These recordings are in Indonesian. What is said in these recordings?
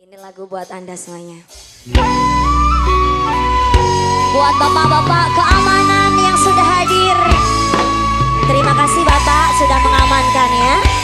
Ini lagu buat Anda semuanya. Buat bapak-bapak keamanan yang sudah hadir. Terima kasih Bapak sudah mengamankan ya.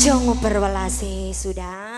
Nguber welase sudah.